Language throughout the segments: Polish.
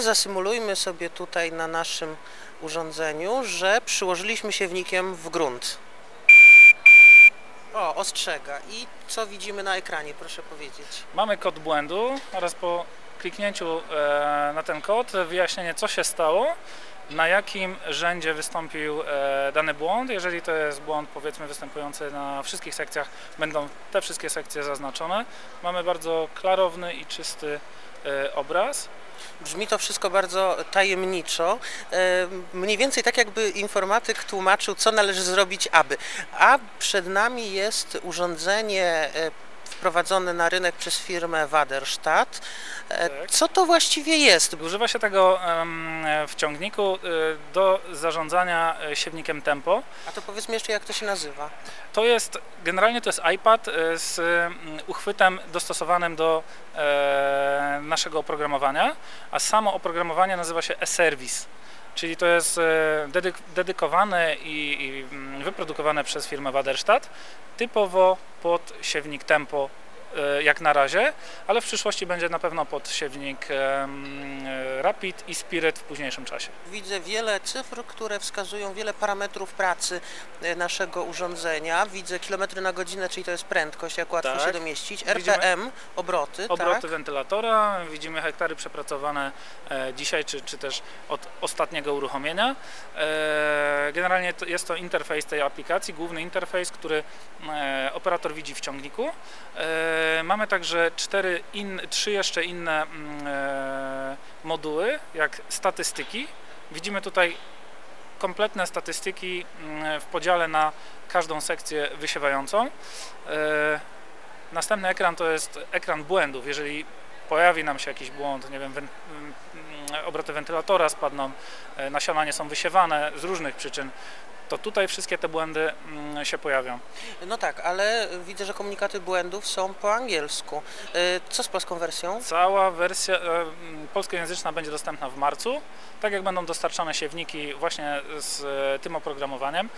Zasymulujmy sobie tutaj na naszym urządzeniu, że przyłożyliśmy siewnikiem w grunt. O, ostrzega. I co widzimy na ekranie, proszę powiedzieć? Mamy kod błędu oraz po kliknięciu e, na ten kod wyjaśnienie co się stało, na jakim rzędzie wystąpił e, dany błąd. Jeżeli to jest błąd powiedzmy występujący na wszystkich sekcjach, będą te wszystkie sekcje zaznaczone. Mamy bardzo klarowny i czysty e, obraz. Brzmi to wszystko bardzo tajemniczo. E, Mniej więcej tak, jakby informatyk tłumaczył, co należy zrobić, aby. A przed nami jest urządzenie wprowadzone na rynek przez firmę Waderstadt. E, Tak. Co to właściwie jest? Używa się tego w ciągniku e, do zarządzania e, siewnikiem tempo. A to powiedzmy jeszcze, jak to się nazywa. To jest, generalnie to jest iPad e, z mm, uchwytem dostosowanym do e, naszego oprogramowania, a samo oprogramowanie nazywa się e-service. Czyli to jest e, dedyk- dedykowane i, i mm, wyprodukowane przez firmę Waderstadt, typowo pod siewnik Tempo jak na razie, ale w przyszłości będzie na pewno pod siewnik e, e, Rapid i Spirit w późniejszym czasie. Widzę wiele cyfr, które wskazują wiele parametrów pracy e, naszego urządzenia. Widzę kilometry na godzinę, czyli to jest prędkość, jak łatwo Tak. się domieścić. Widzimy- RPM, obroty, obroty tak? wentylatora, widzimy hektary przepracowane e, dzisiaj, czy, czy też od ostatniego uruchomienia. E, Generalnie to jest to interfejs tej aplikacji, główny interfejs, który e, operator widzi w ciągniku. E, Mamy także cztery in, trzy jeszcze inne mm, e, moduły, jak statystyki. Widzimy tutaj kompletne statystyki mm, w podziale na każdą sekcję wysiewającą. E, Następny ekran to jest ekran błędów. Jeżeli pojawi nam się jakiś błąd, nie wiem, mm, obroty wentylatora spadną, nasiona nie są wysiewane z różnych przyczyn, to tutaj wszystkie te błędy mm, się pojawią. No tak, ale widzę, że komunikaty błędów są po angielsku. E, Co z polską wersją? Cała wersja e, mm, polskojęzyczna będzie dostępna w marcu, tak jak będą dostarczane siewniki właśnie z e, tym oprogramowaniem.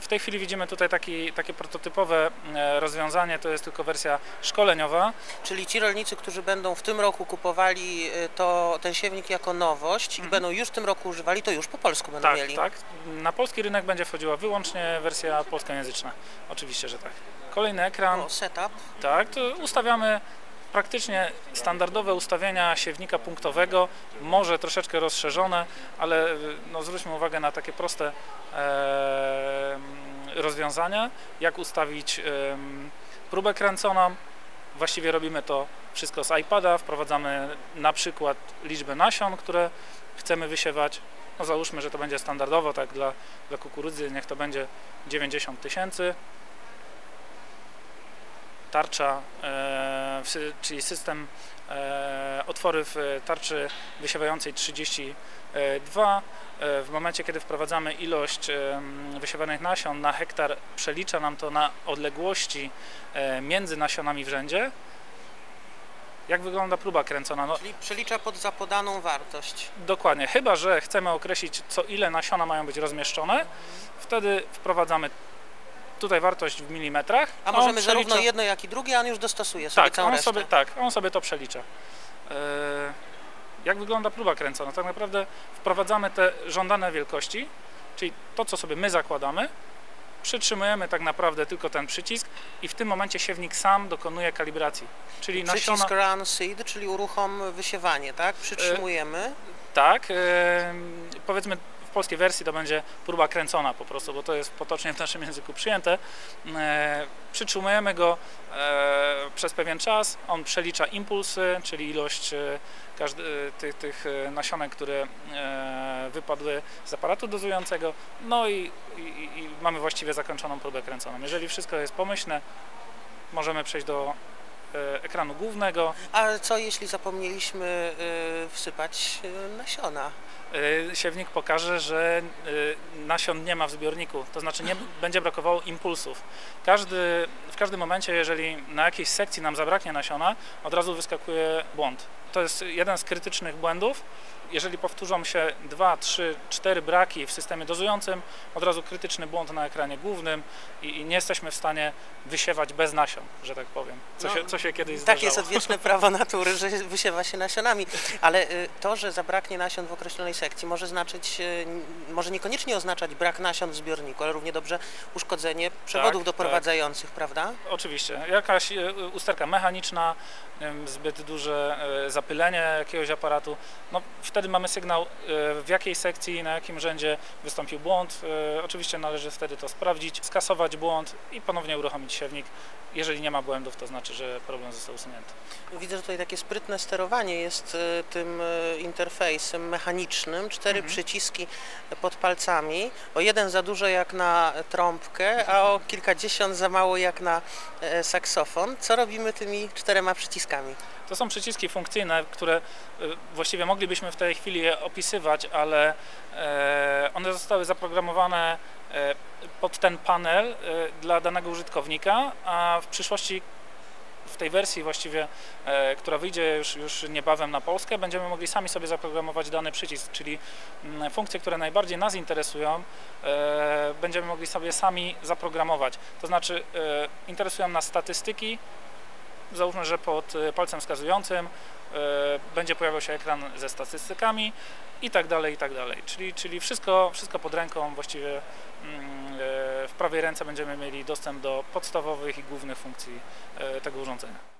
W tej chwili widzimy tutaj taki, takie prototypowe rozwiązanie, to jest tylko wersja szkoleniowa. Czyli ci rolnicy, którzy będą w tym roku kupowali to, ten siewnik jako nowość i Mhm. będą już w tym roku używali, to już po polsku będą Tak, mieli. tak. Na polski rynek będzie wchodziła wyłącznie wersja polskojęzyczna. Oczywiście, że tak. Kolejny ekran. O, setup. Tak, to ustawiamy praktycznie standardowe ustawienia siewnika punktowego, może troszeczkę rozszerzone, ale y, no, zwróćmy uwagę na takie proste e, rozwiązania, jak ustawić em, próbę kręconą. Właściwie robimy to wszystko z iPada, wprowadzamy na przykład liczbę nasion, które chcemy wysiewać. No załóżmy, że to będzie standardowo, tak dla, dla kukurydzy, niech to będzie 90 tysięcy tarcza, e, czyli system e, otwory w tarczy wysiewającej 32. E, w momencie, kiedy wprowadzamy ilość e, wysiewanych nasion na hektar, przelicza nam to na odległości e, między nasionami w rzędzie. Jak wygląda próba kręcona? No, Czyli przelicza pod zapodaną wartość. Dokładnie, chyba że chcemy określić, co ile nasiona mają być rozmieszczone, wtedy wprowadzamy tutaj wartość w milimetrach. A on możemy zarówno przelicza- jedno, jak i drugie, a on już dostosuje sobie tak, całą on resztę. sobie, tak, on sobie to przelicza. E, Jak wygląda próba kręcona? Tak naprawdę wprowadzamy te żądane wielkości, czyli to, co sobie my zakładamy, przytrzymujemy tak naprawdę tylko ten przycisk i w tym momencie siewnik sam dokonuje kalibracji. Czyli nasiona, Przycisk run seed, czyli uruchom wysiewanie, tak? Przytrzymujemy. tak, e, powiedzmy polskiej wersji to będzie próba kręcona po prostu, bo to jest potocznie w naszym języku przyjęte. E, Przytrzymujemy go e, przez pewien czas, on przelicza impulsy, czyli ilość e, każdy, tych, tych nasionek, które wypadły z aparatu dozującego, no i, i, i mamy właściwie zakończoną próbę kręconą. Jeżeli wszystko jest pomyślne, możemy przejść do ekranu głównego. A co jeśli zapomnieliśmy y, wsypać y, nasiona? Siewnik pokaże, że nasion nie ma w zbiorniku, to znaczy nie będzie brakowało impulsów. Każdy, w każdym momencie, jeżeli na jakiejś sekcji nam zabraknie nasiona, od razu wyskakuje błąd. To jest jeden z krytycznych błędów. Jeżeli powtórzą się dwa, trzy, cztery braki w systemie dozującym, od razu krytyczny błąd na ekranie głównym i, i nie jesteśmy w stanie wysiewać bez nasion, że tak powiem. Co, No, się, co się kiedyś Tak zdarzało. jest odwieczne prawo natury, że wysiewa się nasionami, ale y, to, że zabraknie nasion w określonej sekcji może znaczyć, y, może niekoniecznie oznaczać brak nasion w zbiorniku, ale równie dobrze uszkodzenie przewodów tak. doprowadzających, prawda? Oczywiście. Jakaś e, usterka mechaniczna, zbyt duże e, zapylenie jakiegoś aparatu, no wtedy mamy sygnał e, w jakiej sekcji, na jakim rzędzie wystąpił błąd. E, Oczywiście należy wtedy to sprawdzić, skasować błąd i ponownie uruchomić siewnik. Jeżeli nie ma błędów, to znaczy, że problem został usunięty. Widzę, że tutaj takie sprytne sterowanie jest y, tym interfejsem mechanicznym. Cztery Mhm. przyciski pod palcami. O jeden za dużo jak na trąbkę, a o kilkadziesiąt za mało jak na e, saksofon. Co robimy tymi czterema przyciskami? To są przyciski funkcyjne, które y, właściwie moglibyśmy w tej chwili je opisywać, ale e, one zostały zaprogramowane e, pod ten panel e, dla danego użytkownika, a w przyszłości w tej wersji właściwie, która wyjdzie już, już niebawem na Polskę, będziemy mogli sami sobie zaprogramować dany przycisk, czyli mm, funkcje, które najbardziej nas interesują, będziemy mogli sobie sami zaprogramować. To znaczy interesują nas statystyki, załóżmy, że pod e, palcem wskazującym e, będzie pojawiał się ekran ze statystykami i tak dalej, i tak dalej. Czyli, czyli wszystko, wszystko pod ręką, właściwie mm, e, w prawej ręce będziemy mieli dostęp do podstawowych i głównych funkcji tego urządzenia.